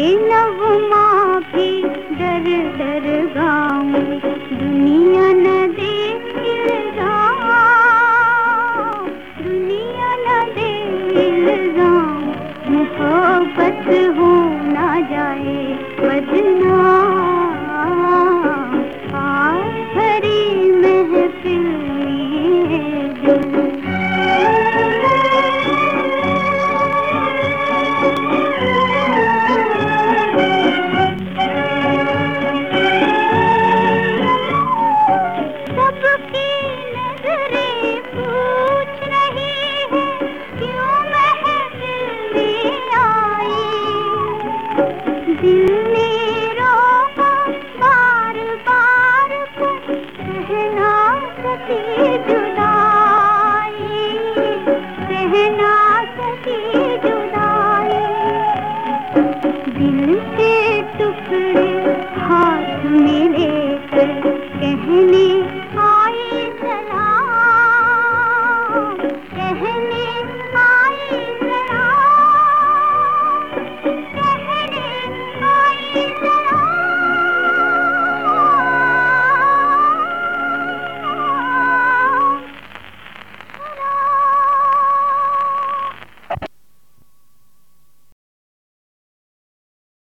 এই आई दिल